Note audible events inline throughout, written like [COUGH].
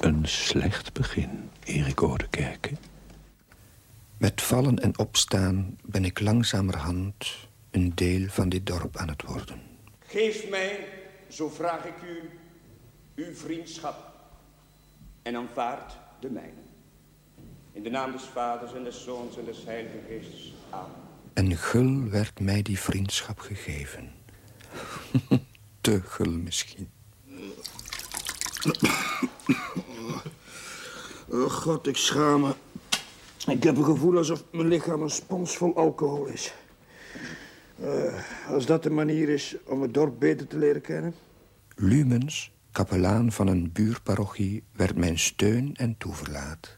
Een slecht begin, Erik Oudekerke. Met vallen en opstaan ben ik langzamerhand een deel van dit dorp aan het worden. Geef mij, zo vraag ik u, uw vriendschap. En aanvaard de mijne. In de naam des Vaders en des Zoons en des Heiligen Geestes. Amen. En gul werd mij die vriendschap gegeven. [LAUGHS] Te gul misschien. Oh god, ik schaam me. Ik heb een gevoel alsof mijn lichaam een spons vol alcohol is. Eh, als dat de manier is om het dorp beter te leren kennen. Lumens, kapelaan van een buurparochie, werd mijn steun en toeverlaat.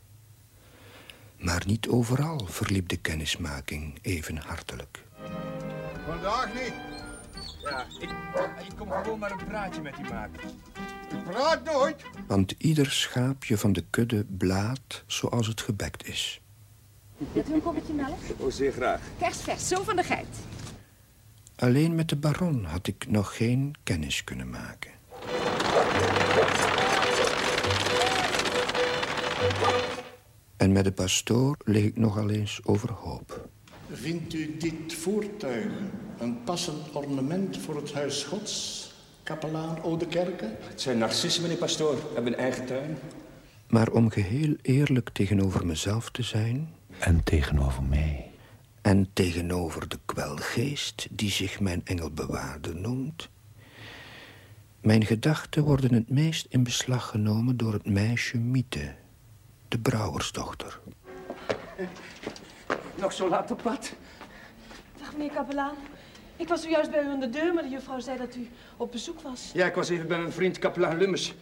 Maar niet overal verliep de kennismaking even hartelijk. Vandaag niet. Ja, ik, ik kom gewoon maar een praatje met u maken. U praat nooit. Want ieder schaapje van de kudde blaat zoals het gebekt is. Wilt u een koppetje melk? Oh, zeer graag. Kerstvers, zo van de geit. Alleen met de baron had ik nog geen kennis kunnen maken. En met de pastoor lig ik nogal eens overhoop. Vindt u dit voertuig een passend ornament voor het huis Gods, kapelaan Oudekerke? Het zijn narcissen, meneer Pastoor. We hebben een eigen tuin. Maar om geheel eerlijk tegenover mezelf te zijn... En tegenover mij. En tegenover de kwelgeest die zich mijn engelbewaarder noemt... Mijn gedachten worden het meest in beslag genomen door het meisje Miete, de brouwersdochter. Nog zo laat op pad. Dag, meneer kapelaan. Ik was zojuist bij u aan de deur, maar de juffrouw zei dat u op bezoek was. Ja, ik was even bij mijn vriend kapelaan Lummers.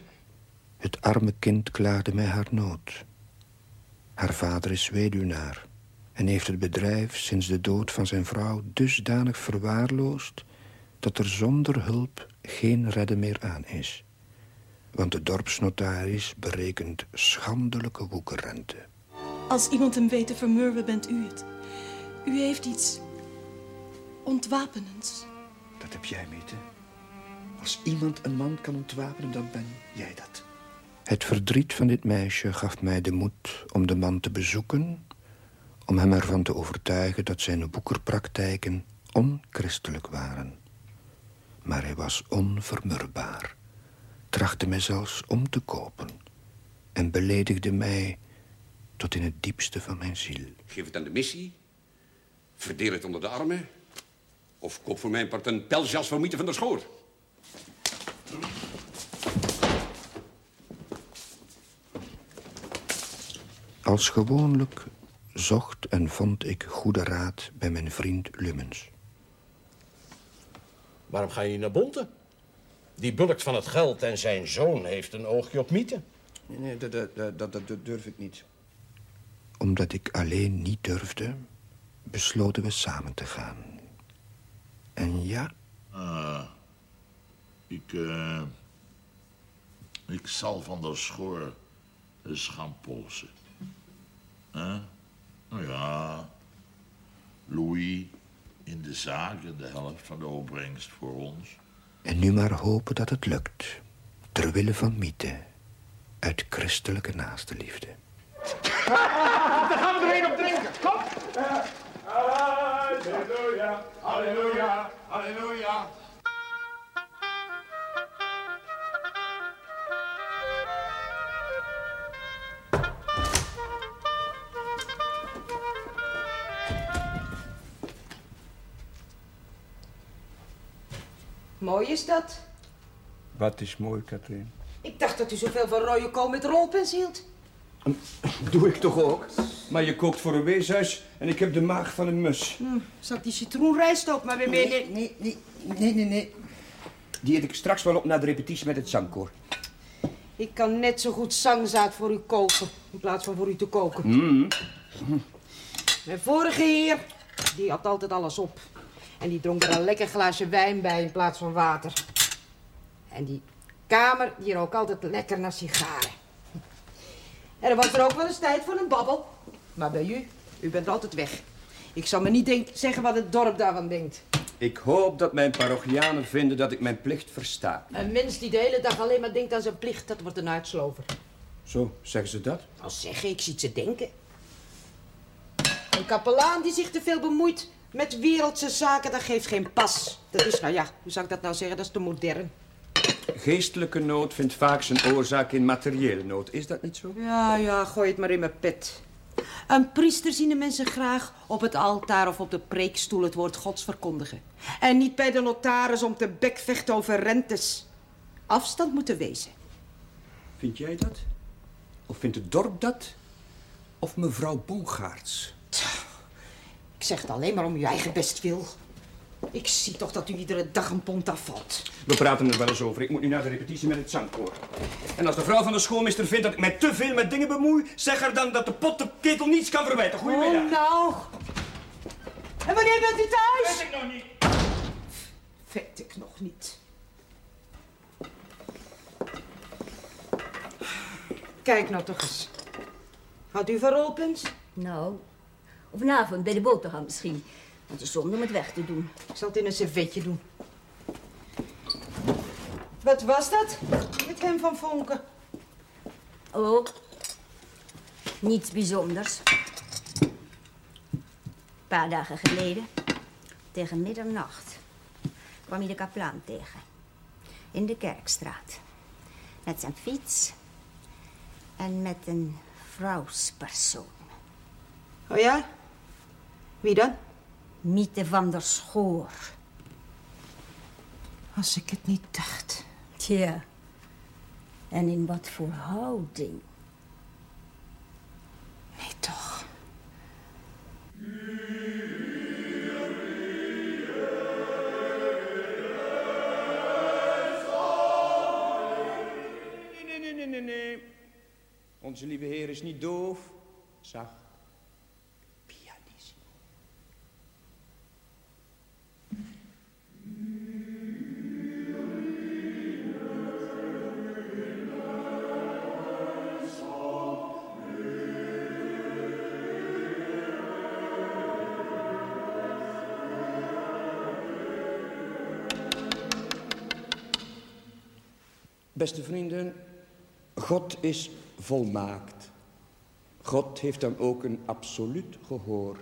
Het arme kind klaagde mij haar nood. Haar vader is weduwnaar en heeft het bedrijf sinds de dood van zijn vrouw dusdanig verwaarloosd dat er zonder hulp geen redden meer aan is. Want de dorpsnotaris berekent schandelijke woekerrente. Als iemand hem weet te vermurwen, bent u het. U heeft iets ontwapenends. Dat heb jij, Miete. Als iemand een man kan ontwapenen, dan ben jij dat. Het verdriet van dit meisje gaf mij de moed om de man te bezoeken... om hem ervan te overtuigen dat zijn boekerpraktijken onchristelijk waren. Maar hij was onvermurbaar, trachtte mij zelfs om te kopen... en beledigde mij tot in het diepste van mijn ziel. Geef het aan de missie, verdeel het onder de armen... of koop voor mijn part een pelsjas van Miete van der Schoor. Als gewoonlijk zocht en vond ik goede raad bij mijn vriend Lummens. Waarom ga je niet naar Bonte? Die bulkt van het geld en zijn zoon heeft een oogje op Miete. Nee, nee dat, dat, dat, dat durf ik niet. Omdat ik alleen niet durfde, besloten we samen te gaan. En ja... Ah, ik, eh, ik zal van der Schoor eens gaan polsen. Huh? Nou ja, Louis in de zaak en de helft van de opbrengst voor ons. En nu maar hopen dat het lukt. Ter wille van Miete. Uit christelijke naastenliefde. [LAUGHS] Dan gaan we er een op drinken. Kom. Halleluja, halleluja, halleluja. Mooi is dat. Wat is mooi, Katrien? Ik dacht dat u zoveel van rode kool met rolpens hield. Doe ik toch ook? Maar je kookt voor een weeshuis en ik heb de maag van een mus. Hm, ik die citroenrijst ook maar weer mee... Nee, nee, nee, nee, nee, nee. Die eet ik straks wel op na de repetitie met het zangkoor. Ik kan net zo goed zangzaad voor u koken, in plaats van voor u te koken. Mm. Mijn vorige heer, die had altijd alles op. En die dronk er een lekker glaasje wijn bij in plaats van water. En die kamer, die rook altijd lekker naar sigaren. En er was er ook wel eens tijd voor een babbel. Maar bij u, u bent altijd weg. Ik zal me niet denk, zeggen wat het dorp daarvan denkt. Ik hoop dat mijn parochianen vinden dat ik mijn plicht versta. Een mens die de hele dag alleen maar denkt aan zijn plicht, dat wordt een uitslover. Zo, zeggen ze dat? Al zeggen, ik zie ze denken. Een kapelaan die zich te veel bemoeit met wereldse zaken, dat geeft geen pas. Dat is, nou ja, hoe zou ik dat nou zeggen, dat is te modern. Geestelijke nood vindt vaak zijn oorzaak in materiële nood. Is dat niet zo? Ja, ja, gooi het maar in mijn pet. Een priester zien de mensen graag op het altaar of op de preekstoel het woord gods verkondigen. En niet bij de notaris om te bekvechten over rentes. Afstand moeten wezen. Vind jij dat? Of vindt het dorp dat? Of mevrouw Bongaarts? Ik zeg het alleen maar om uw eigen bestwil. Ik zie toch dat u iedere dag een pond afvalt. We praten er wel eens over. Ik moet nu naar de repetitie met het zangkoor. En als de vrouw van de schoolmeester vindt dat ik mij te veel met dingen bemoei, zeg haar dan dat de pot de ketel niets kan verwijten. Goedemiddag. Oh, nou. En wanneer bent u thuis? Weet ik nog niet. Weet ik nog niet. Kijk nou toch eens. Had u van rolpens? Nou, of vanavond bij de boterham misschien. Het is zonde om het weg te doen. Ik zal het in een servetje doen. Wat was dat? Met hem van Vonken. Oh, niets bijzonders. Een paar dagen geleden, tegen middernacht, kwam hij de kaplaan tegen. In de Kerkstraat. Met zijn fiets en met een vrouwspersoon. Oh ja? Wie dan? Miete van der Schoor. Als ik het niet dacht. Tja. En in wat voor houding? Nee, toch. Nee, nee, nee, nee, nee. Onze lieve Heer is niet doof. Zacht. Beste vrienden, God is volmaakt. God heeft dan ook een absoluut gehoor.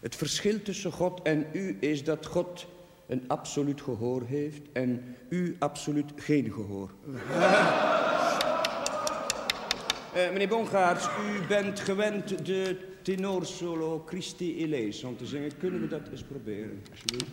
Het verschil tussen God en u is dat God een absoluut gehoor heeft en u absoluut geen gehoor. Eh, meneer Bongaerts, u bent gewend de tenorsolo Christi Eleison te zingen. Kunnen we dat eens proberen, alsjeblieft?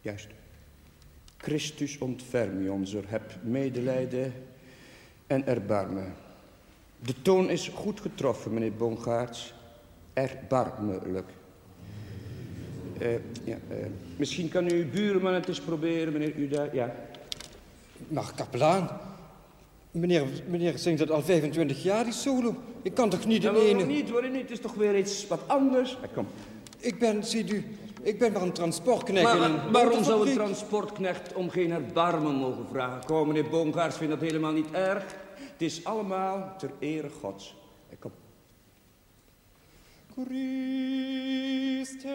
Juist. Christus ontfermi onzer, heb medelijden en erbarmen. De toon is goed getroffen, meneer Bongaerts. Erbarmelijk. Eh, ja, eh, misschien kan uw buurman het eens proberen, meneer Uda. Ja. Maar kapelaan, meneer, meneer zingt het al 25 jaar, die solo. Ik kan toch niet in ene... niet, waarom niet? Het is toch weer iets wat anders. Ja, kom. Ik ben, ziet u, ik ben maar een transportknecht Maar, in een maar waarom zou een transportknecht om geen erbarmen mogen vragen? Kom, meneer Boomgaards vindt dat helemaal niet erg. Het is allemaal ter ere Gods. Kom. Christe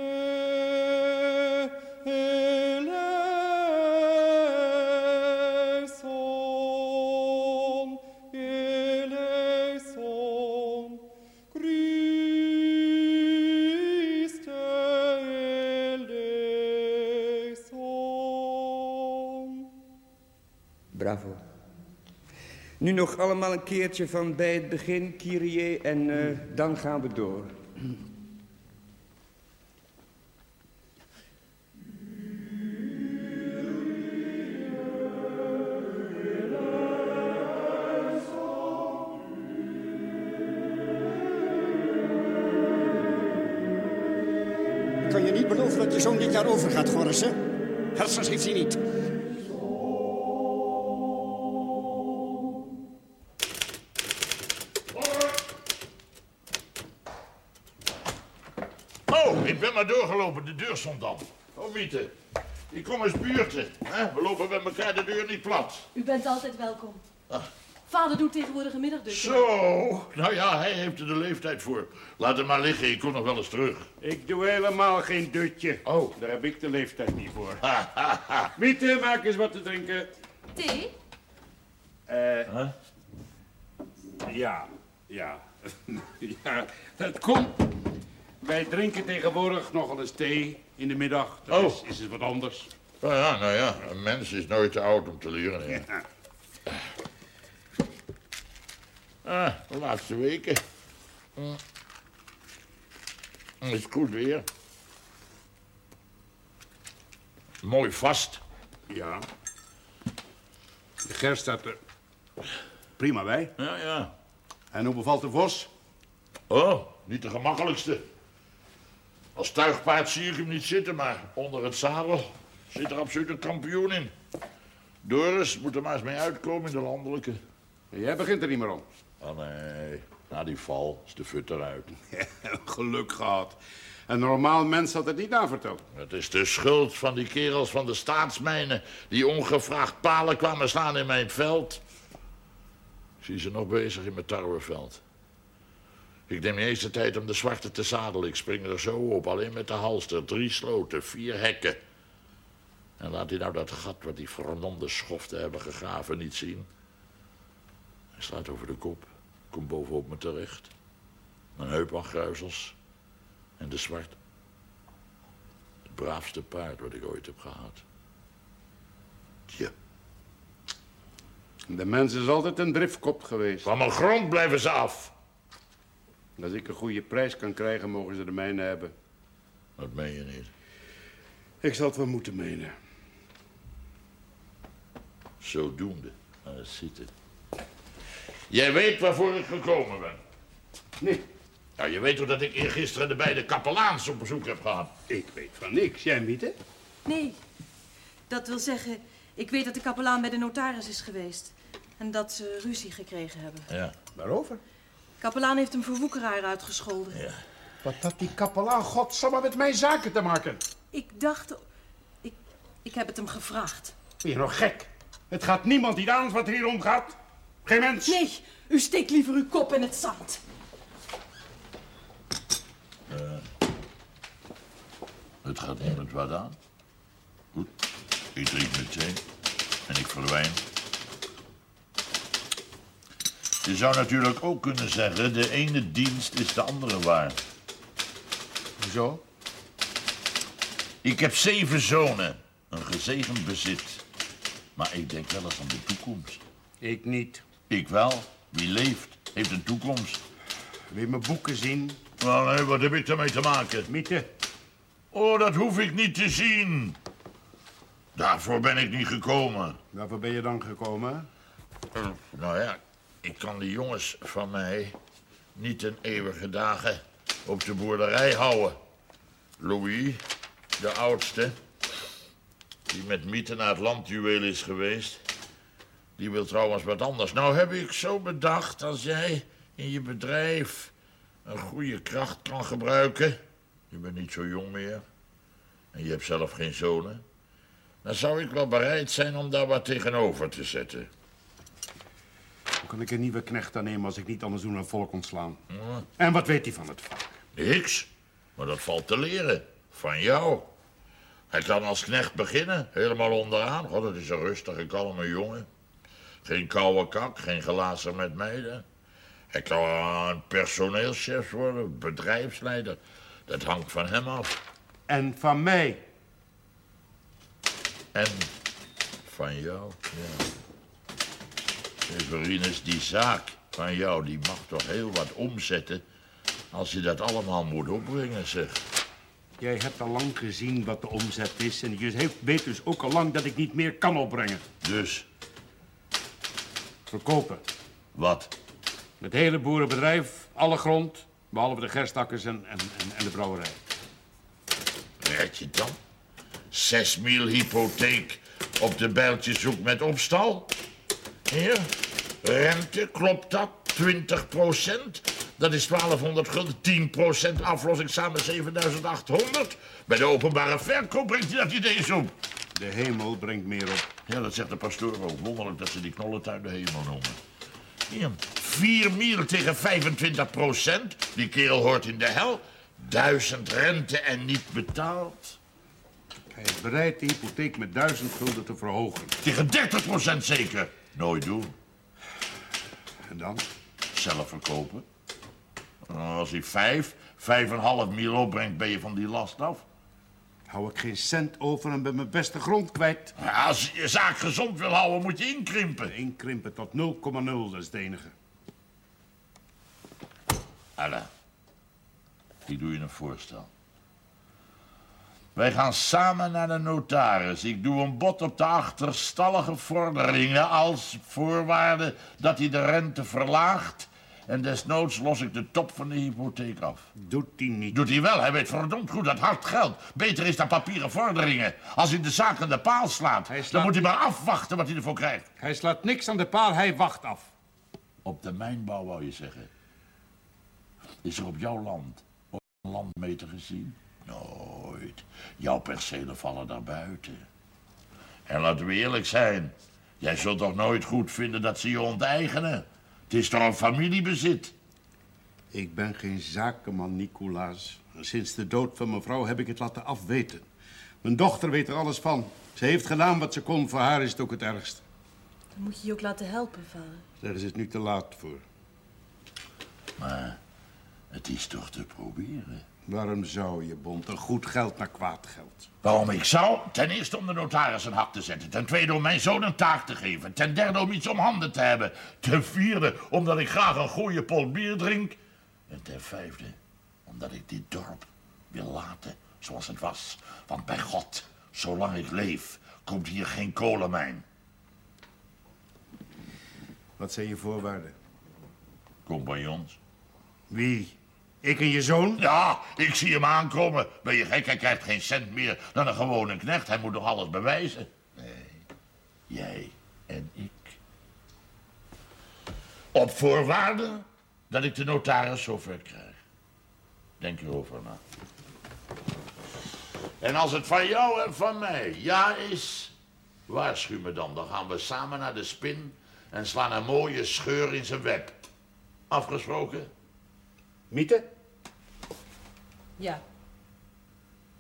Nu nog allemaal een keertje van bij het begin, Kyrie, en eh, dan gaan we door. Kan je niet beloven dat je zoon dit jaar over gaat, Gorrissen. Hersens heeft hij niet. Ik ben maar doorgelopen. De deur stond dan. Oh, Miete. Ik kom eens buurten. Hè? We lopen met elkaar de deur niet plat. U bent altijd welkom. Ah. Vader doet tegenwoordig een middagdutje. Zo. Nou ja, hij heeft er de leeftijd voor. Laat hem maar liggen. Ik kom nog wel eens terug. Ik doe helemaal geen dutje. Oh. Daar heb ik de leeftijd niet voor. Miete, maak eens wat te drinken. Thee? Eh. Ja, ja. [LAUGHS] ja, dat komt. Wij drinken tegenwoordig nogal eens thee in de middag. Dat Oh. is, is het wat anders. Nou ja, nou ja, een mens is nooit te oud om te leren. hè. Ah, de laatste weken. Hm. Het is goed weer. Mooi vast. Ja. De gerst staat er prima bij. Ja, ja. En hoe bevalt de vos? Oh, niet de gemakkelijkste. Als tuigpaard zie ik hem niet zitten, maar onder het zadel zit er absoluut een kampioen in. Doris moet er maar eens mee uitkomen in de landelijke. Jij begint er niet meer om. Oh nee, na die val is de fut eruit. [LAUGHS] Geluk gehad. Een normaal mens had het niet aanverteld. Het is de schuld van die kerels van de staatsmijnen... die ongevraagd palen kwamen slaan in mijn veld. Ik zie ze nog bezig in mijn tarweveld. Ik neem niet eens de tijd om de zwarte te zadelen. Ik spring er zo op, alleen met de halster. Drie sloten, vier hekken. En laat hij nou dat gat wat die verdomde schoften hebben gegraven niet zien. Hij slaat over de kop, komt bovenop me terecht. Mijn heupangruizels en de zwart. Het braafste paard wat ik ooit heb gehad. Tja. De mens is altijd een driftkop geweest. Van mijn grond blijven ze af. Als ik een goede prijs kan krijgen, mogen ze de mijne hebben. Dat meen je niet. Ik zal het wel moeten menen. Zodoende. Ziet het. Jij weet waarvoor ik gekomen ben. Nee. Nou, je weet toch dat ik eergisteren de beide kapelaans op bezoek heb gehad? Ik weet van niks. Jij, Miete? Nee. Dat wil zeggen, ik weet dat de kapelaan bij de notaris is geweest. En dat ze ruzie gekregen hebben. Ja. Waarover? Kapelaan heeft hem voor woekeraar uitgescholden. Ja. Wat had die kapelaan godsamme met mijn zaken te maken? Ik dacht... Ik, ik heb het hem gevraagd. Ben je nog gek? Het gaat niemand iets aan wat hier omgaat. Geen mens. Nee, u steekt liever uw kop in het zand. Eh, het gaat niemand wat aan. Goed, ik drink meteen en ik verdwijn. Je zou natuurlijk ook kunnen zeggen, de ene dienst is de andere waard. Hoezo? Ik heb zeven zonen, een gezegend bezit. Maar ik denk wel eens aan de toekomst. Ik niet. Ik wel. Wie leeft, heeft een toekomst. Wil je mijn boeken zien? Nou, nee, wat heb ik daarmee te maken? Miete. Oh, dat hoef ik niet te zien. Daarvoor ben ik niet gekomen. Waarvoor ben je dan gekomen? Nou ja, ik kan die jongens van mij niet ten eeuwige dagen op de boerderij houden. Louis, de oudste, die met Mieten naar het landjuweel is geweest... die wil trouwens wat anders. Nou heb ik zo bedacht, als jij in je bedrijf een goede kracht kan gebruiken... je bent niet zo jong meer en je hebt zelf geen zonen... dan zou ik wel bereid zijn om daar wat tegenover te zetten. Kan ik een nieuwe knecht aannemen als ik niet anders doe dan volk ontslaan? Ja. En wat weet hij van het vak? Niks. Maar dat valt te leren. Van jou. Hij kan als knecht beginnen, helemaal onderaan. God, dat is een rustige, kalme jongen. Geen koude kak, geen glazen met meiden. Hij kan een personeelschef worden, bedrijfsleider. Dat hangt van hem af. En van mij. En van jou, ja. Severines, die zaak van jou, die mag toch heel wat omzetten... als je dat allemaal moet opbrengen, zeg. Jij hebt al lang gezien wat de omzet is. En je weet dus ook al lang dat ik niet meer kan opbrengen. Dus? Verkopen. Wat? Het hele boerenbedrijf, alle grond, behalve de gerstakkers en, en, en, en de brouwerij. Red je dan? Zes mil hypotheek op de bijltjeshoek met opstal? Hier, rente, klopt dat? 20 procent? Dat is 1200 gulden, 10 procent aflossing, samen 7800. Bij de openbare verkoop brengt hij dat idee op. De hemel brengt meer op. Ja, dat zegt de pastoor ook. Wonderlijk dat ze die knollentuin de hemel noemen. Hier, 4 mil tegen 25 procent. Die kerel hoort in de hel. Duizend rente en niet betaald. Hij is bereid de hypotheek met duizend gulden te verhogen. Tegen 30 procent zeker. Nooit doen. En dan? Zelf verkopen. Nou, Als hij vijf, vijf en half mil opbrengt, ben je van die last af. Hou ik geen cent over en ben mijn beste grond kwijt. Ja, Als je je zaak gezond wil houden, moet je inkrimpen. Inkrimpen tot 0,0, dat is het enige. Alla, ik doe je een voorstel. Wij gaan samen naar de notaris. Ik doe een bod op de achterstallige vorderingen als voorwaarde dat hij de rente verlaagt. En desnoods los ik de top van de hypotheek af. Doet hij niet. Doet hij wel. Hij weet verdomd goed dat hard geld beter is dan papieren vorderingen. Als hij de zaak aan de paal slaat, dan moet hij maar afwachten wat hij ervoor krijgt. Hij slaat niks aan de paal, hij wacht af. Op de mijnbouw, wou je zeggen. Is er op jouw land ooit een landmeter gezien? Nooit. Jouw percelen vallen daar buiten. En laten we eerlijk zijn. Jij zult toch nooit goed vinden dat ze je onteigenen? Het is toch een familiebezit? Ik ben geen zakenman, Nicolaas. Sinds de dood van mijn vrouw heb ik het laten afweten. Mijn dochter weet er alles van. Ze heeft gedaan wat ze kon, voor haar is het ook het ergste. Dan moet je je ook laten helpen, vader. Daar is het nu te laat voor. Maar het is toch te proberen? Waarom zou je, Bond, een goed geld naar kwaad geld? Waarom ik zou? Ten eerste om de notaris een hak te zetten. Ten tweede om mijn zoon een taak te geven. Ten derde om iets om handen te hebben. Ten vierde omdat ik graag een goede pot bier drink. En ten vijfde omdat ik dit dorp wil laten zoals het was. Want bij God, zolang ik leef, komt hier geen kolenmijn. Wat zijn je voorwaarden? Compagnons. Wie? Ik en je zoon? Ja, ik zie hem aankomen. Ben je gek? Hij krijgt geen cent meer dan een gewone knecht. Hij moet nog alles bewijzen. Nee, jij en ik. Op voorwaarde dat ik de notaris zover krijg. Denk erover na. En als het van jou en van mij ja is, waarschuw me dan. Dan gaan we samen naar de spin en slaan een mooie scheur in zijn web. Afgesproken? Miete? Ja.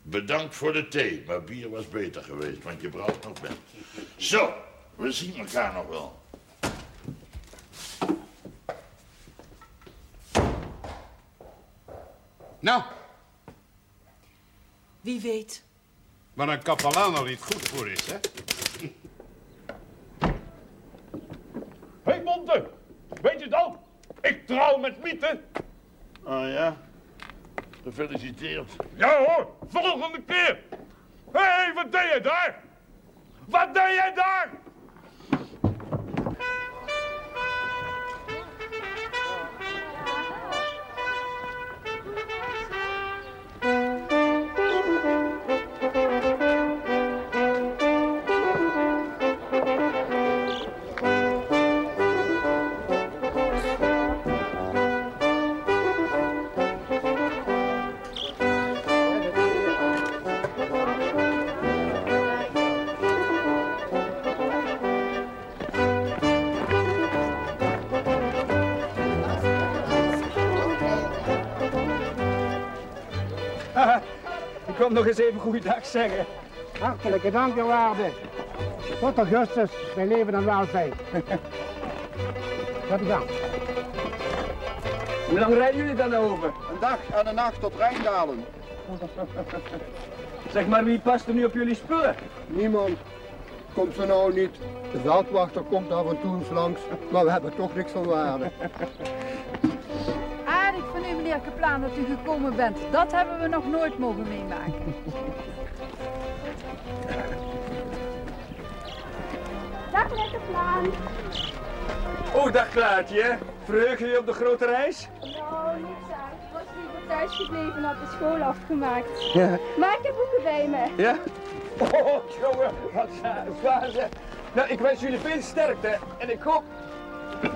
Bedankt voor de thee, maar bier was beter geweest, want je brauwt nog wel. Zo, we zien elkaar nog wel. Nou, Wie weet. waar een kapelaan al niet goed voor is, hè? Hé, hey, Monte, weet je dan? Ik trouw met Miete. Oh ja? Gefeliciteerd. Ja hoor, volgende keer. Hé, hey, wat deed jij daar? Wat deed jij daar? Nog eens even goeiedag zeggen. Hartelijke dank, uw waarde. Tot augustus, bij leven en welzijn. Gaat u gang. Hoe lang rijden jullie dan over? Een dag en een nacht tot Rijndalen. Zeg maar, wie past er nu op jullie spullen? Niemand. komt ze nou niet. De veldwachter komt af en toe eens langs, maar we hebben toch niks van waarde. Meneer Kaplaan, dat u gekomen bent. Dat hebben we nog nooit mogen meemaken. Dag Kaplaan. Oh, dag Klaartje. Verheug je je op de grote reis? Nou, niks aan. Ik was liever thuis gebleven en had de school afgemaakt. Ja. Maar ik heb boeken bij me. Ja? Oh, jongen, wat zwaar zeg. Nou, ik wens jullie veel sterkte en ik hoop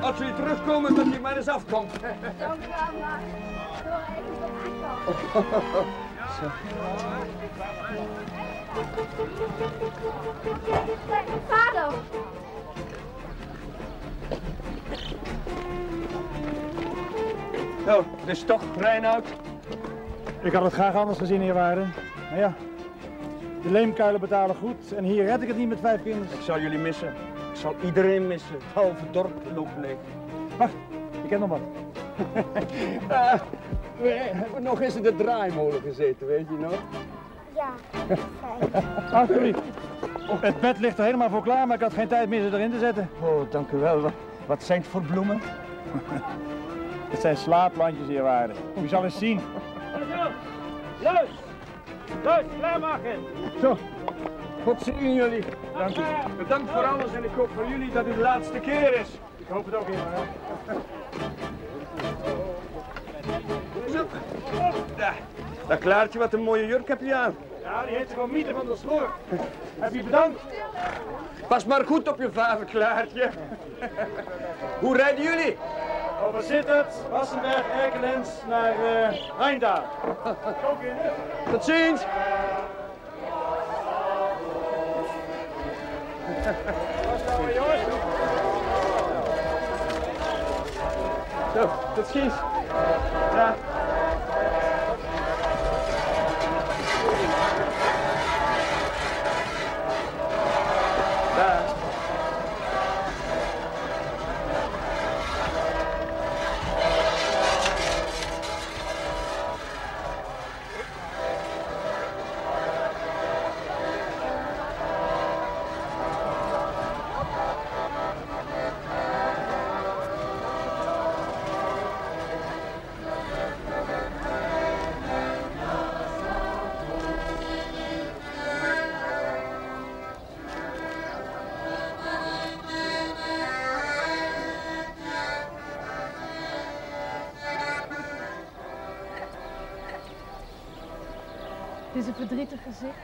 als jullie terugkomen dat je maar eens afkomt. Dank u wel, Vader! Nou, dus toch, Reinoud? Ik had het graag anders gezien, heerwaarde. Maar ja, de leemkuilen betalen goed en hier red ik het niet met vijf kinderen. Ik zal jullie missen. Ik zal iedereen missen. Het halve dorp loopt leeg. Wacht, ik heb nog wat. We hebben nog eens in de draaimolen gezeten, weet je nog? Ja, Alsjeblieft. Het bed ligt er helemaal voor klaar, maar ik had geen tijd meer ze erin te zetten. Oh, dank u wel. Wat, wat zijn het voor bloemen? [LAUGHS] Het zijn slaapplantjes, heerwaarde. U zal eens zien. Luis! Luis, klaarmaken! Zo, God zien jullie. Dank u. Bedankt voor alles en ik hoop voor jullie dat het de laatste keer is. Ik hoop het ook, heerwaarde. Zo. Daar. Dag Klaartje, wat een mooie jurk heb je aan. Ja, die heeft gewoon mieten van de schoor. Heb je bedankt? Pas maar goed op je vader, Klaartje. Hoe rijden jullie? Over Sittert, Wassenberg, Erkelens naar uh, Rijndaal. Tot ziens. [LAUGHS] Zo, tot ziens. Ja. Een verdrietig gezicht.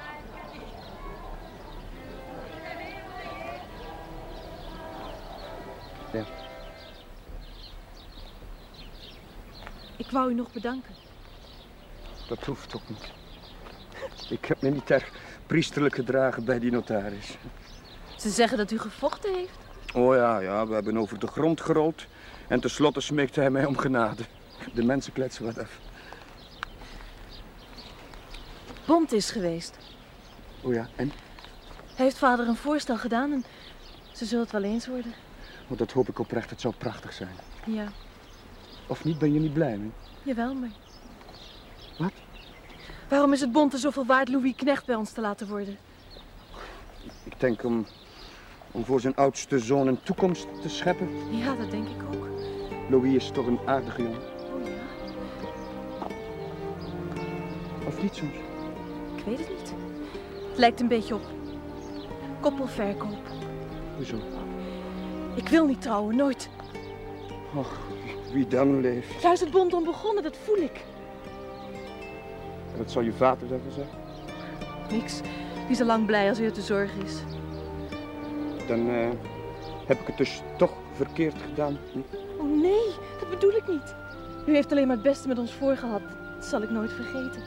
Ja. Ik wou u nog bedanken. Dat hoeft toch niet. Ik heb me niet erg priesterlijk gedragen bij die notaris. Ze zeggen dat u gevochten heeft. Oh ja, ja, we hebben over de grond gerold. En tenslotte smeekte hij mij om genade. De mensen kletsen wat af. Is geweest. Oh ja, en? Hij heeft vader een voorstel gedaan en ze zullen het wel eens worden. Oh, dat hoop ik oprecht, het zou prachtig zijn. Ja, Of niet, ben je niet blij mee? jawel, maar... Wat? Waarom is het Bond er zoveel waard Louis Knecht bij ons te laten worden? Ik denk om, om voor zijn oudste zoon een toekomst te scheppen. Ja, dat denk ik ook. Louis is toch een aardige jongen. Oh ja, Of niet soms? Ik weet het niet. Het lijkt een beetje op koppelverkoop. Hoezo? Ik wil niet trouwen, nooit. Och, wie dan leeft. Daar is het Bond om begonnen, dat voel ik. En wat zal je vader daarvan zeggen? Niks. Die is al lang blij als hij uit de zorg is. Dan eh, heb ik het dus toch verkeerd gedaan. Hm? Oh nee, dat bedoel ik niet. U heeft alleen maar het beste met ons voorgehad. Dat zal ik nooit vergeten.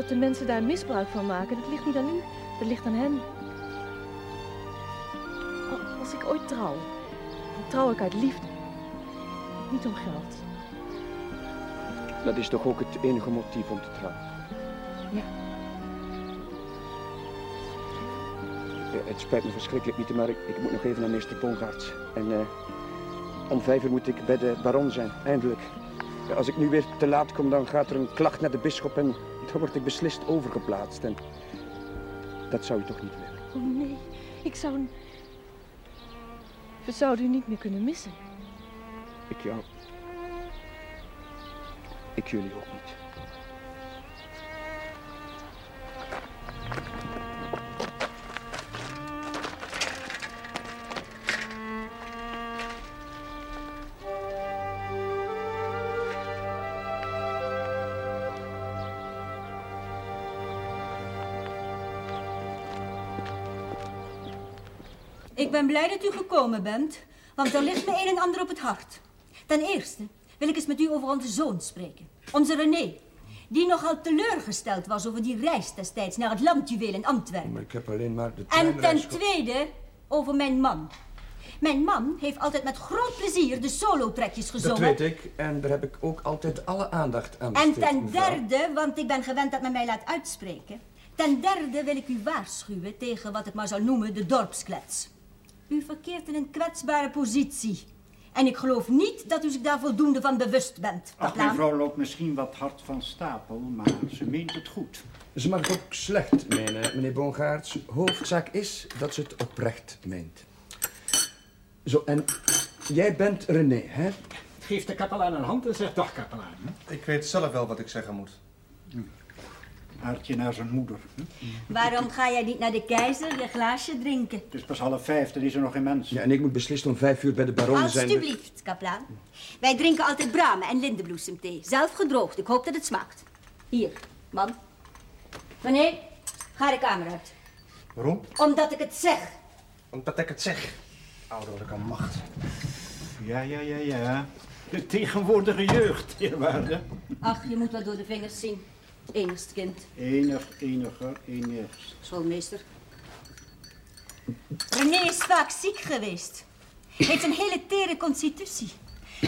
Dat de mensen daar misbruik van maken, dat ligt niet aan u. Dat ligt aan hen. Al- Als ik ooit trouw, dan trouw ik uit liefde. Niet om geld. Dat is toch ook het enige motief om te trouwen? Ja. Ja, het spijt me verschrikkelijk niet, maar ik, ik moet nog even naar meester Bongaerts. En eh, om vijf uur moet ik bij de baron zijn, eindelijk. Ja, als ik nu weer te laat kom, dan gaat er een klacht naar de bisschop en dan word ik beslist overgeplaatst. En dat zou je toch niet willen? Oh nee, Ik zou... We zouden u niet meer kunnen missen. Ik jou. Ik jullie ook niet. Ik ben blij dat u gekomen bent, want er ligt me een en ander op het hart. Ten eerste wil ik eens met u over onze zoon spreken, onze René. Die nogal teleurgesteld was over die reis destijds naar het landjuweel in Antwerpen. Maar ik heb alleen maar de En ten tweede over mijn man. Mijn man heeft altijd met groot plezier de solotrekjes Dat gezongen. weet ik. En daar heb ik ook altijd alle aandacht aan En besteed, ten mevrouw. derde, want ik ben gewend dat men mij laat uitspreken. Ten derde wil ik u waarschuwen tegen wat ik maar zou noemen de dorpsklets. U verkeert in een kwetsbare positie. En ik geloof niet dat u zich daar voldoende van bewust bent. Ach, mevrouw loopt misschien wat hard van stapel, maar ze meent het goed. Ze mag het ook slecht menen, meneer Bongaerts. Hoofdzaak is dat ze het oprecht meent. Zo, en jij bent René, hè? Geef de kapelaan een hand en zeg dag, kapelaan. Ik weet zelf wel wat ik zeggen moet. Aartje naar zijn moeder. hm? Waarom ga jij niet naar de keizer je glaasje drinken? Het is pas half vijf, dan is er nog geen mens. Ja, en ik moet beslist om vijf uur bij de baron zijn. Alsjeblieft, kaplaan. Wij drinken altijd bramen en lindenbloesemthee. Zelf gedroogd. Ik hoop dat het smaakt. Hier, man. René, ga de kamer uit. Waarom? Omdat ik het zeg. Omdat ik het zeg. Ouderlijke macht. Ja, ja, ja, ja. De tegenwoordige jeugd, eerwaarde. Ach, je moet wel door de vingers zien. Enigst kind. Enig, eniger, enigst. Schoolmeester. René is vaak ziek geweest. Heeft een hele tere constitutie.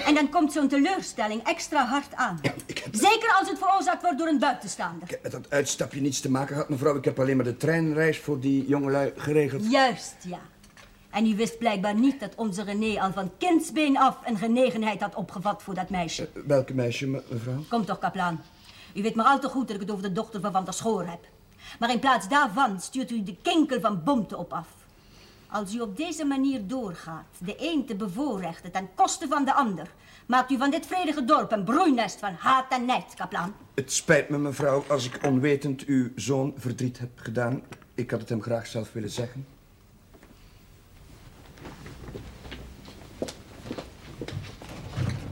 En dan komt zo'n teleurstelling extra hard aan. Zeker als het veroorzaakt wordt door een buitenstaander. Ik heb met dat uitstapje niets te maken gehad, mevrouw. Ik heb alleen maar de treinreis voor die jongelui geregeld. Juist, ja. En u wist blijkbaar niet dat onze René al van kindsbeen af een genegenheid had opgevat voor dat meisje. Welke meisje, me- mevrouw? Kom toch, kaplaan. U weet maar al te goed dat ik het over de dochter van Van der Schoor heb. Maar in plaats daarvan stuurt u de kinkel van Bomte op af. Als u op deze manier doorgaat, de een te bevoorrechten ten koste van de ander, maakt u van dit vredige dorp een broeinest van haat en nijd, kaplaan. Het spijt me, mevrouw, als ik onwetend uw zoon verdriet heb gedaan. Ik had het hem graag zelf willen zeggen.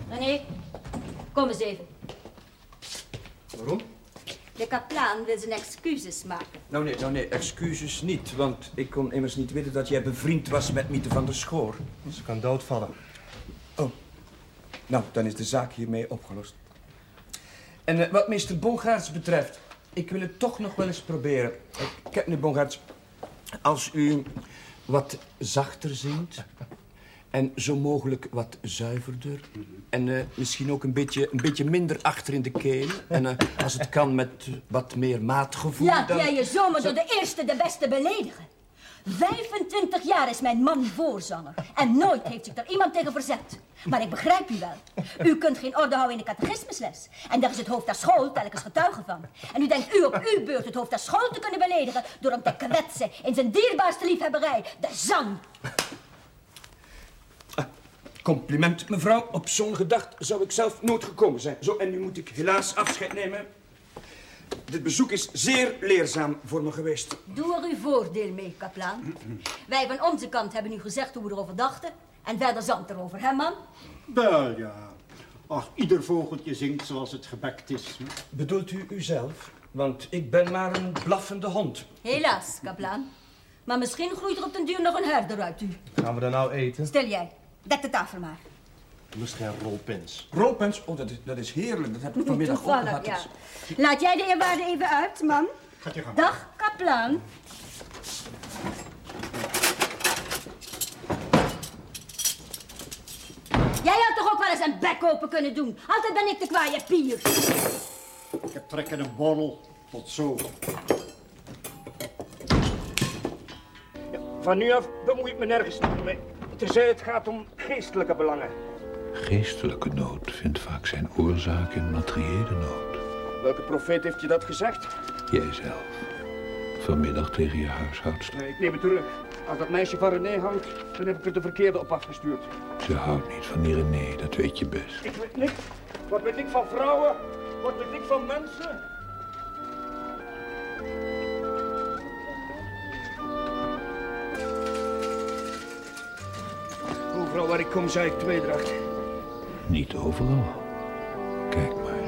René, kom eens even. Waarom? De kaplaan wil zijn excuses maken. Nou nee, nou nee, excuses niet. Want ik kon immers niet weten dat jij bevriend was met Miete van der Schoor. Ze kan doodvallen. Oh. Nou, dan is de zaak hiermee opgelost. En eh, wat meester Bongaerts betreft, ik wil het toch nog wel eens proberen. Eh, Kijk, meneer Bongaerts, als u wat zachter zingt... en zo mogelijk wat zuiverder... en eh, misschien ook een beetje, een beetje minder achter in de keel... en eh, als het kan met wat meer maatgevoel... Laat dan... jij je zomaar door de eerste de beste beledigen. 25 jaar is mijn man voorzanger. En nooit heeft zich er iemand tegen verzet. Maar ik begrijp u wel. U kunt geen orde houden in de catechismusles. En daar is het hoofd der school telkens getuige van. En u denkt u op uw beurt het hoofd der school te kunnen beledigen... door hem te kwetsen in zijn dierbaarste liefhebberij, de zang. Compliment, mevrouw. Op zo'n gedacht zou ik zelf nooit gekomen zijn. Zo, en nu moet ik helaas afscheid nemen. Dit bezoek is zeer leerzaam voor me geweest. Doe er uw voordeel mee, kaplaan. Wij van onze kant hebben u gezegd hoe we erover dachten. En verder zand erover, hè man? Wel ja. Ach, ieder vogeltje zingt zoals het gebekt is. Bedoelt u uzelf? Want ik ben maar een blaffende hond. Helaas, kaplaan. Maar misschien groeit er op den duur nog een herder uit u. Gaan we dan nou eten? Stel jij. Dek de tafel maar. Lust geen rolpens. Rolpens? Oh, dat is, dat is heerlijk. Dat heb ik vanmiddag ook Toevallig, gehad. ja. Laat jij de eerwaarde even uit, man. Gaat je gang. Dag, kaplaan. Jij had toch ook wel eens een bek open kunnen doen? Altijd ben ik de kwaaie pier. Ik heb trek in een borrel. Tot zo. Van nu af bemoei ik me nergens meer mee. Tenzij het gaat om geestelijke belangen. Geestelijke nood vindt vaak zijn oorzaak in materiële nood. Welke profeet heeft je dat gezegd? Jijzelf. Vanmiddag tegen je huishoudster. Nee, ik neem het terug. Als dat meisje van René hangt, dan heb ik er de verkeerde op afgestuurd. Ze houdt niet van die René, dat weet je best. Ik weet niks. Wat weet ik van vrouwen? Wat weet ik van mensen? Overal waar ik kom, zei ik tweedracht. Niet overal. Kijk maar.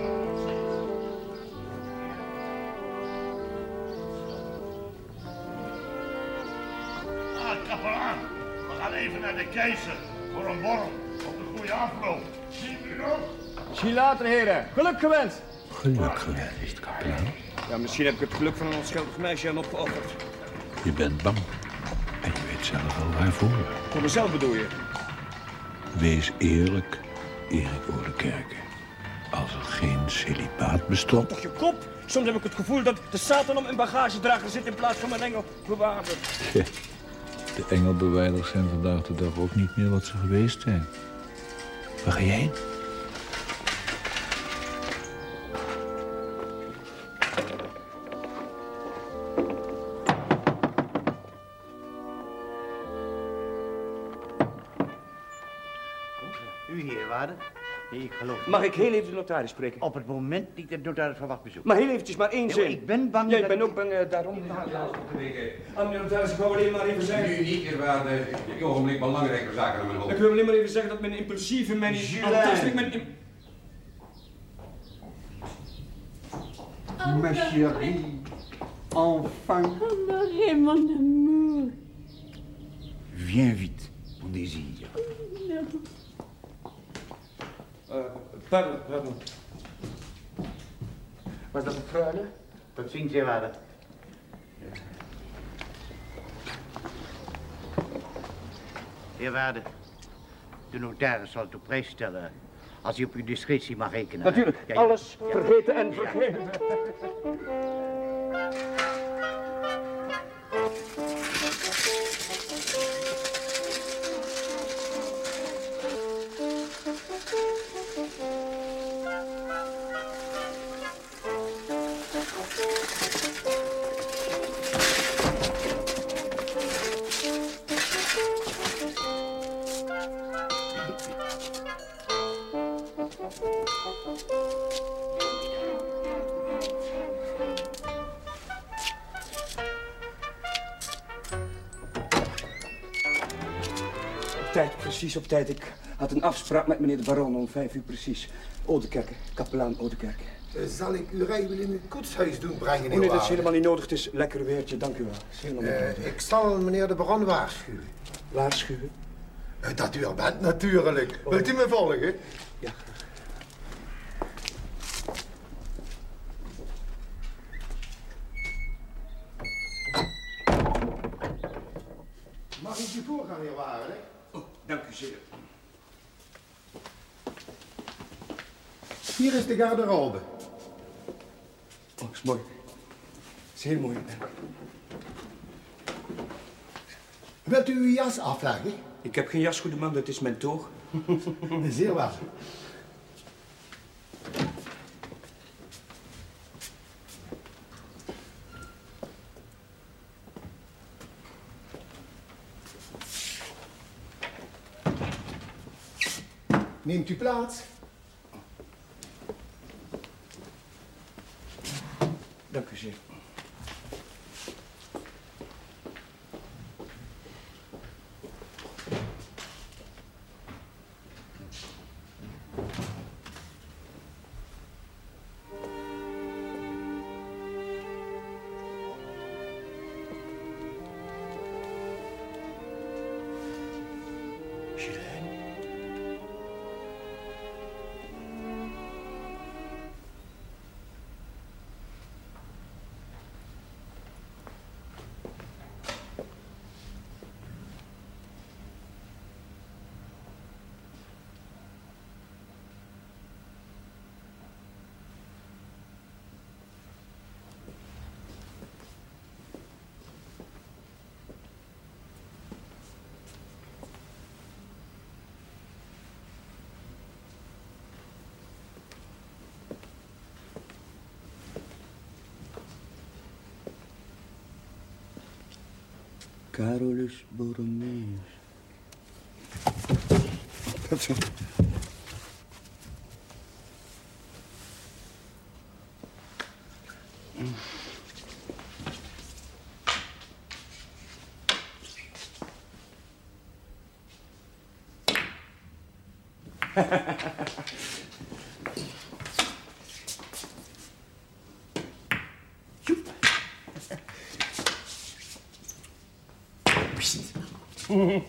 Ah, kapelaan. We gaan even naar de keizer voor een borrel op de goede afloop. Zien u nog? Zie later, heren. Geluk gewenst. Geluk gewenst, kapelaan. Ja, misschien heb ik het geluk van een onschuldig meisje aan opgeofferd. Je bent bang. En je weet zelf wel waarvoor. Voor mezelf bedoel je? Wees eerlijk, Erik Oudekerke. Als er geen celibaat bestond... Toch je kop? Soms heb ik het gevoel dat de Satan op mijn bagagedrager zit in plaats van mijn engel bewaarder. Tja, De engelbewijders zijn vandaag de dag ook niet meer wat ze geweest zijn. Waar ga jij heen? Ik geloof Mag ik heel even de notaris spreken? Op het moment niet de notaris verwacht bezoek. Maar heel eventjes, maar één zin. ik ben bang Ja, ik dat- ben ook bang eh, daarom. Ah, meneer notaris, ik wou alleen maar even zeggen... Nu niet, eerwaarde. Ik heb ogenblik belangrijke zaken aan mijn hoofd. Ik wil alleen maar even zeggen dat mijn impulsieve, mijn aantastelijk, mijn... im- Ma chérie, enfin. Honoré, mon amour. Viens vite, mon désir. Eh, pardon, pardon. Was dat een freule? Tot ziens, eerwaarde. Eerwaarde, de notaris zal het op prijs stellen als hij op uw discretie mag rekenen. Natuurlijk, Ja, ja. alles vergeten en vergeven. Op [LAUGHS] precies op tijd. Ik had een afspraak met meneer de baron om vijf uur precies. Oudekerke, kapelaan Oudekerke. Eh, Zal ik u rijden in het koetshuis doen brengen, Oh nee, dat is helemaal niet nodig. Het is lekker weertje, dank u wel. Het is helemaal niet Eh, nodig. ik zal meneer de baron waarschuwen. Waarschuwen? Eh, Dat u er bent, natuurlijk. Wilt u me volgen? Ja ik u voorgaan, heer Waarde? Oh, dank u zeer. Hier is de garderobe. Oh, is mooi. is heel mooi. Wilt u uw jas afleggen? Ik heb geen jas, goede man, dat is mijn toog. [LAUGHS] Zeer wel. Neemt u plaats. j'ai. Dank u zeer. Carolus [LAUGHS] Borromeus. Wat zo?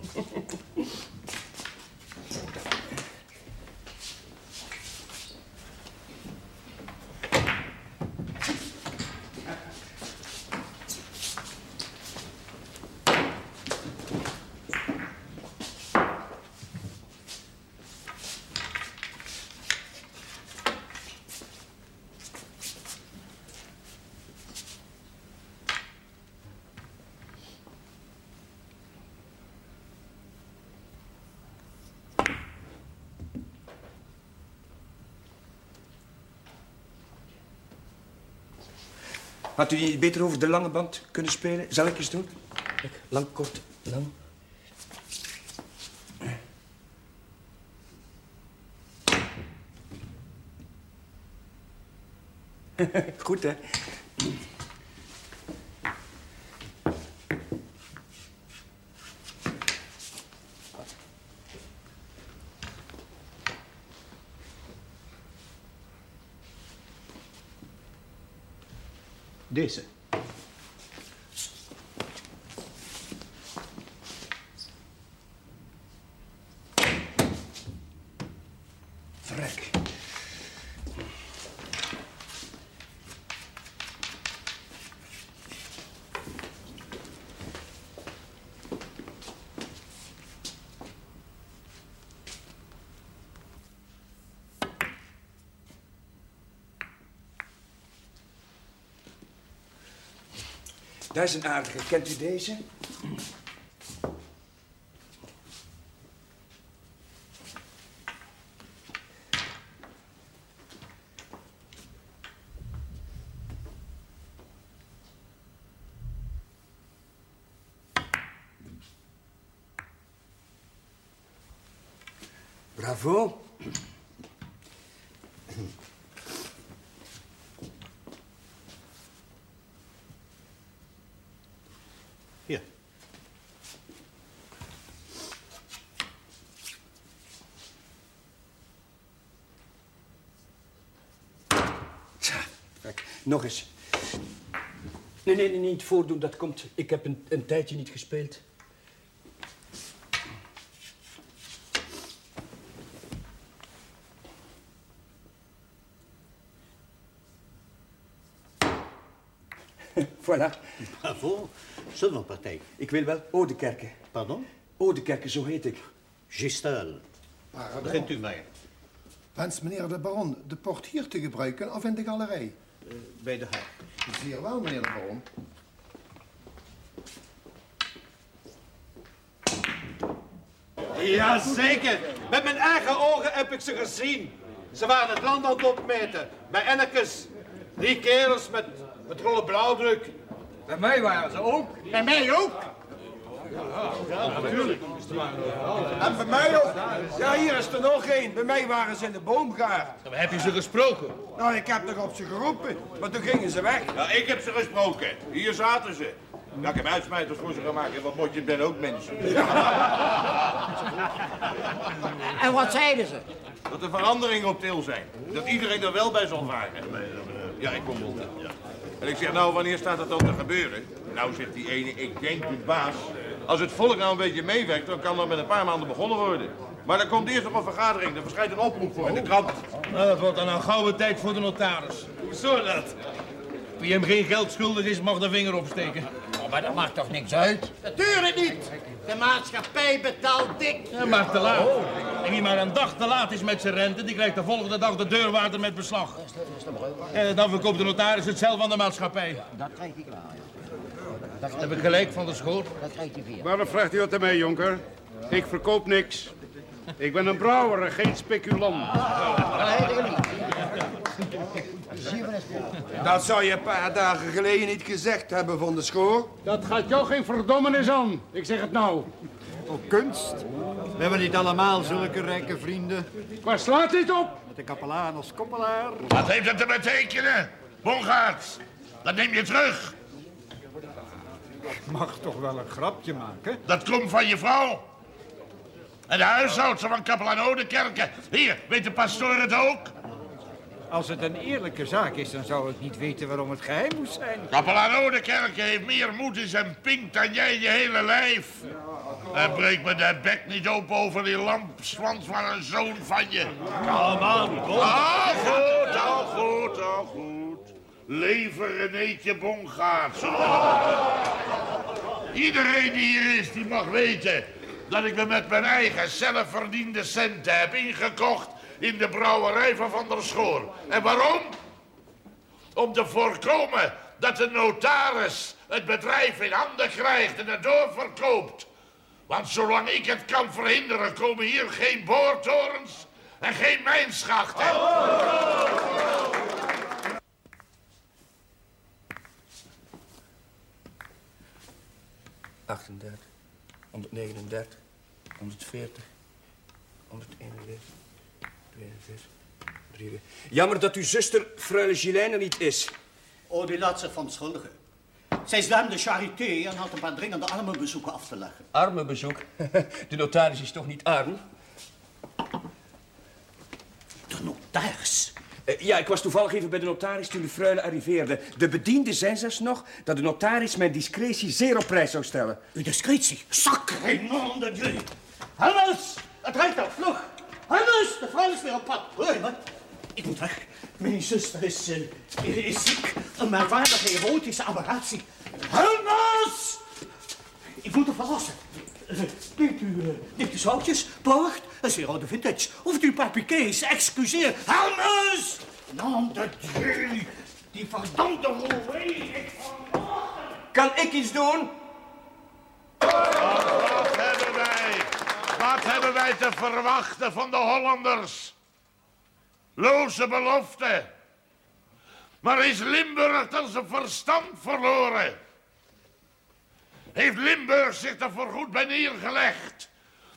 Had u niet beter over de lange band kunnen spelen? Zal ik eens doen? Kijk, lang, kort, lang. [LAUGHS] Goed, hè? Deze. Vrek. Daar is een aardige. Kent u deze? Bravo. Hier. Tja, kijk, nog eens. Nee, nee, nee, niet voordoen, dat komt. Ik heb een, een tijdje niet gespeeld. [LAUGHS] voilà. Bravo. Zullen partij? Ik wil wel Oudekerke. Pardon? Oudekerke, zo heet ik. Gistel. Pardon. Begint u mij. Wenst meneer de baron de portier te gebruiken of in de galerij? Bij de haak. Zeer wel, meneer de baron. Jazeker. Met mijn eigen ogen heb ik ze gezien. Ze waren het land aan het opmeten. Bij Ennekes. Drie kerels met, met rollen blauwdruk. Bij mij waren ze ook. Bij mij ook. Ja, natuurlijk. En bij mij ook. Ja, hier is er nog één. Bij mij waren ze in de boomgaard. Heb je ze gesproken? Nou, ik heb toch op ze geroepen, maar toen gingen ze weg. Ja, ik heb ze gesproken. Hier zaten ze. Ja, ik heb uitsmijters voor ze gemaakt. En wat moet je, ben ook mensen. En wat zeiden ze? Dat er veranderingen op til zijn. Dat iedereen er wel bij zal varen. Ja, ik kom wel. En ik zeg, nou, wanneer staat dat dan te gebeuren? Nou, zegt die ene, ik denk de baas. Als het volk nou een beetje meewerkt, dan kan dat met een paar maanden begonnen worden. Maar dan komt eerst nog een vergadering. Er verschijnt een oproep voor in de krant. Nou, dat wordt dan een gouden tijd voor de notaris. Hoezo dat? Wie hem geen geld schuldig is, mag de vinger opsteken. Oh, maar dat maakt toch niks uit? Natuurlijk niet. De maatschappij betaalt dik. Ja, maar te laat. En wie maar een dag te laat is met zijn rente, die krijgt de volgende dag de deurwaarder met beslag. En dan verkoopt de notaris het zelf aan de maatschappij. Dat krijg ik klaar, ja. Dat heb ik gelijk van de school. Dat krijgt hij weer. Waarom vraagt u wat aan mij, jonker? Ik verkoop niks. Ik ben een brouwer en geen speculant. Dat heet ik niet. Dat zou je een paar dagen geleden niet gezegd hebben van de school. Dat gaat jou geen verdommenis aan. Ik zeg het nou. Ook kunst. We hebben niet allemaal zulke rijke vrienden. Waar slaat dit op? Met de kapelaan als koppelaar. Wat heeft dat te betekenen? Bongaert, dat neem je terug. Ik mag toch wel een grapje maken? Dat komt van je vrouw. En de huishoudster van kapelaan Odekerke. Hier, weet de pastoor het ook? Als het een eerlijke zaak is, dan zou ik niet weten waarom het geheim moest zijn. Kapelaan Odekerke heeft meer moed in zijn pink dan jij in je hele lijf. En breek me de bek niet open over die lampswans van een zoon van je. Kalm aan, kom. Al goed, al goed, al goed. Lever Renéetje Bongaard. Iedereen die hier is, die mag weten dat ik me met mijn eigen zelfverdiende centen heb ingekocht in de brouwerij van Van der Schoor. En waarom? Om te voorkomen dat de notaris het bedrijf in handen krijgt en het doorverkoopt. Want zolang ik het kan verhinderen, komen hier geen boortorens en geen mijnschachten. 38, 139, 140, 141, 42, 43. Jammer dat uw zuster, freule Gilène, niet is. Oh, die laat zich van schuldigen. Zij is de charité en had een paar dringende armenbezoeken af te leggen. Armenbezoek? [LAUGHS] De notaris is toch niet arm? De notaris? Eh, ja, ik was toevallig even bij de notaris toen de freule arriveerde. De bedienden zijn zelfs nog dat de notaris mijn discretie zeer op prijs zou stellen. Uw discretie? Sacré nom de Dieu! Helmers! Het rijdt al, vlug! Helmers! De vrouw is weer op pad. Hoi, wat? Ik moet weg. Mijn zuster is, uh, is ziek. Een merkwaardige erotische aberratie. Helmers! Ik moet haar verlossen. Neemt u, neemt u zoutjes, poort, een zeer oude vintage. Of u een paar piquets, excuseer. Helmers! Nom de Dieu! Die verdomde roué, ik Kan ik iets doen? Wat hebben wij? Wat hebben wij te verwachten van de Hollanders? Loze belofte. Maar is Limburg dan zijn verstand verloren? Heeft Limburg zich er voorgoed bij neergelegd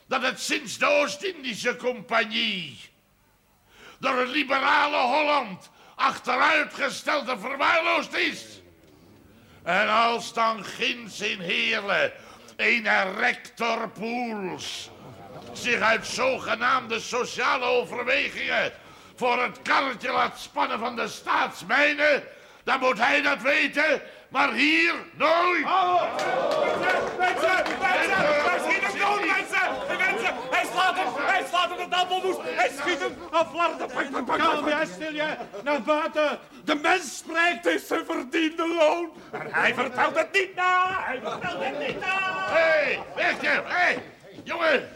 dat het sinds de Oost-Indische Compagnie door het liberale Holland achteruitgesteld en verwaarloosd is? En als dan ginds in Heerlen een rector Poels zich uit zogenaamde sociale overwegingen voor het karretje laat spannen van de staatsmijnen, dan moet hij dat weten, maar hier nooit. Mensen, mensen, hij schiet hem dood, mensen! Mensen, hij slaat hem, hij slaat hem met appelmoes, hij schiet hem af flarden. Kalm jij, stil jij, naar buiten. De mens spreekt is zijn verdiende loon. Maar hij vertelt het niet na, hij vertelt het niet na. Hé, hey, weg je, hé, hey, jongen.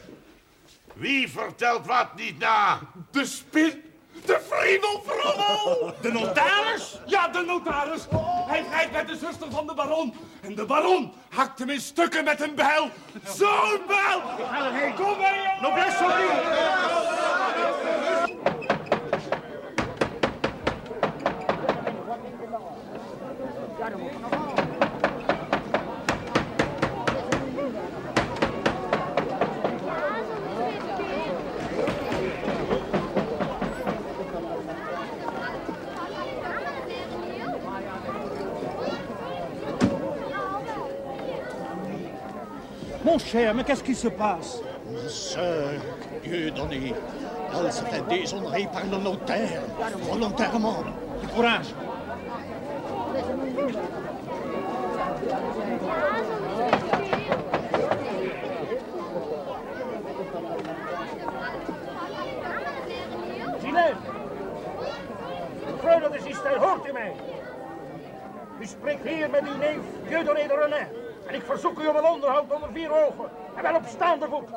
Wie vertelt wat niet na? De spin. De Friemelfrommel! De notaris? Ja, de notaris. Hij rijdt met de zuster van de baron. En de baron hakt hem in stukken met een bijl. Zo'n bijl! Kom mee, jongen! Cher, mais qu'est-ce qui se passe? Ma sœur, Dieu donné, elle se fait déshonorer par le notaire, volontairement. Du courage. Gilles! Mevrouw de Sistel, hoort u mij? U spreekt hier met uw neef Dieudonné de René. En ik verzoek u om een onderhoud onder vier ogen. En wel op staande voet.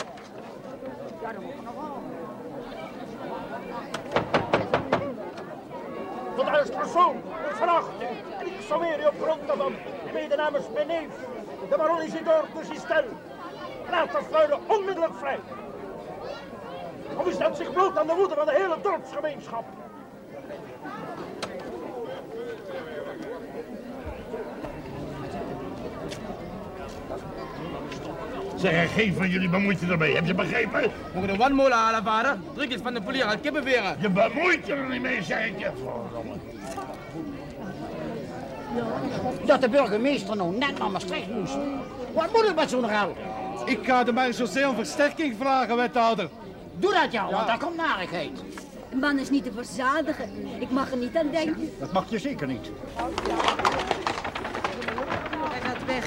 Tot als persoon, ik veracht. En ik sommeer u op grond daarvan. Mede namens mijn neef, de baron Isidore de Sistel. Laat de onmiddellijk vrij. Of u stelt zich bloot aan de woede van de hele dorpsgemeenschap. Zeg, geen van jullie bemoeit je ermee. Heb je begrepen? Mogen de wanmolen halen, vader? Druk eens van de polier aan kippenveren. Je bemoeit je er niet mee, zeg ik je. Dat de burgemeester nou net naar Maastricht moest. Wat moet ik met zo'n geld? Ik ga de marechaussee om versterking vragen, wethouder. Doe dat ja, want daar komt narigheid. Een man is niet te verzadigen. Ik mag er niet aan denken. Dat mag je zeker niet. Hij gaat weg.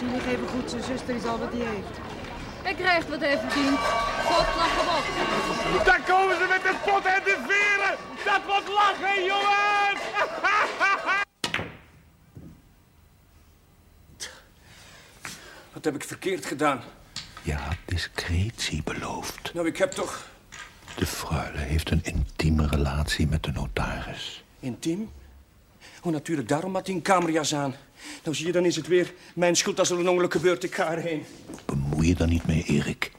Zielig even goed, zijn zuster is al wat hij heeft. Hij krijgt wat hij verdient. God lag hem op. Daar komen ze met de pot en de veren. Dat wordt lachen, jongens. [LAUGHS] Wat heb ik verkeerd gedaan? Je had discretie beloofd. Nou, ik heb toch... De freule heeft een intieme relatie met de notaris. Intiem? Oh, natuurlijk, daarom had hij een kamerjas aan. Nou, zie je, dan is het weer mijn schuld als er een ongeluk gebeurt. Ik ga erheen. Bemoei je daar niet mee, Erik.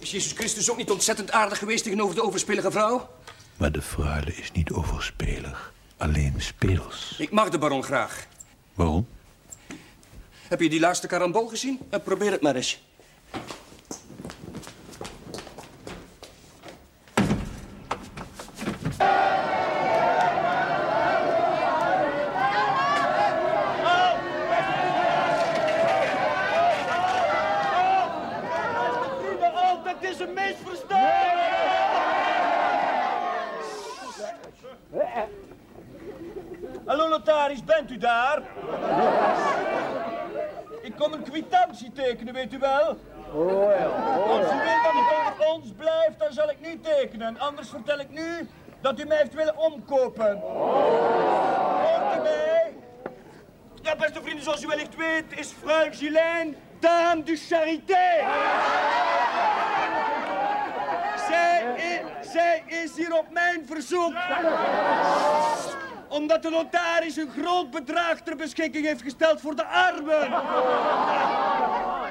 Is Jezus Christus ook niet ontzettend aardig geweest tegenover de overspelige vrouw? Maar de freule is niet overspelig. Alleen speels. Ik mag de baron graag. Waarom? Heb je die laatste karambol gezien? Probeer het maar eens. Vrienden, altijd is een misverstand! Hallo notaris, bent u daar? Ik kom een kwitantie tekenen, weet u wel? Als u wil dat het onder ons blijft, dan zal ik niet tekenen. Anders vertel ik nu dat u mij heeft willen omkopen. Hoort u mij? Ja, beste vrienden, zoals u wellicht weet, is Freule Gilijn dame de charité. Zij zij is hier op mijn verzoek. Omdat de notaris een groot bedrag ter beschikking heeft gesteld voor de armen.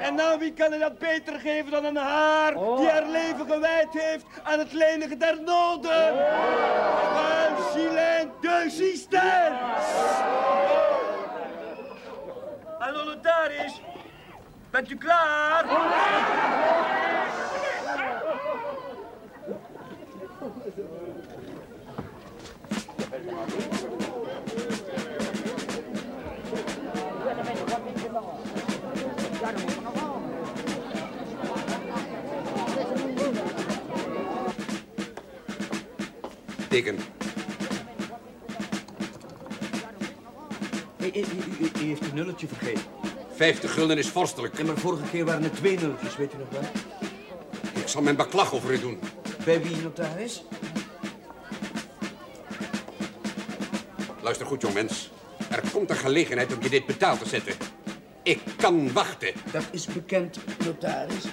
En nou, wie kan er dat beter geven dan een haar die haar leven gewijd heeft aan het lenigen der noden? Freule Gilijn de. Hallo notaris, bent u klaar? U, u- heeft een nulletje vergeten. 50 gulden is vorstelijk. Ja, maar vorige keer waren het twee nulletjes, weet u nog wel? Ik zal mijn baklag over u doen. Bij wie notaris? Luister goed, jongmens. Er komt een gelegenheid om je dit betaald te zetten. Ik kan wachten. Dat is bekend, notaris.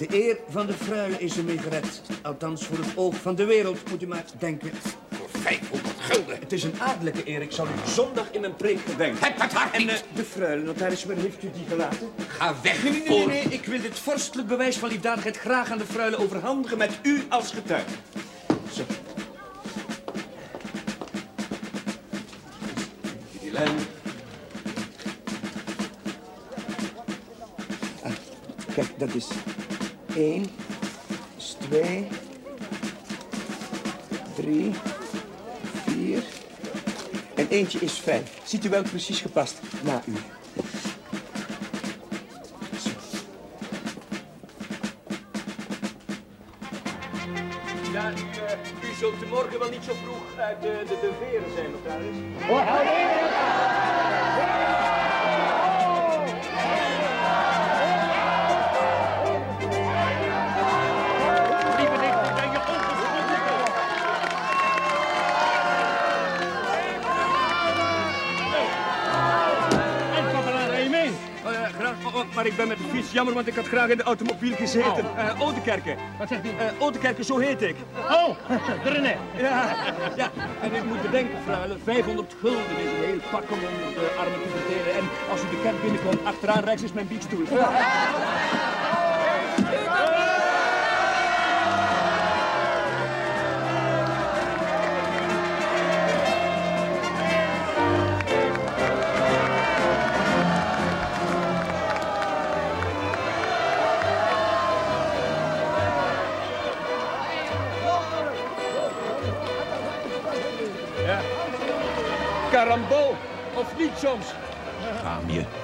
De eer van de freule is ermee gered. Althans, voor het oog van de wereld moet u maar denken. Voor 500 gulden. Het is een adellijke eer. Ik zal u zondag in mijn preek gedenken. Heb dat hart En niet. eh, de freule, notaris, waar heeft u die gelaten? Ga weg Nee, nee, nee, nee. Ik wil dit vorstelijk bewijs van liefdadigheid graag aan de freule overhandigen met u als getuige. Zo. Die lijn. Ah, kijk, dat is één, is twee, drie, vier en eentje is vijf. Ziet u wel precies gepast na u. Ja, u, uh, u zult morgen wel niet zo vroeg uit de, de, de veren zijn, notaris. Lieve maar ik ben met de fiets. Jammer, want ik had graag in de automobiel gezeten. Eh Oudekerke. Wat zegt u? Eh Oudekerke, zo heet ik. Oh, [LAUGHS] de René. Ja, ja, en u moet bedenken, fruile, 500 gulden is een heel pak om onder de armen te verdelen. En als u de kerk binnenkomt, achteraan rechts is mijn biekstoel. [LAUGHS] soms? Schaam je.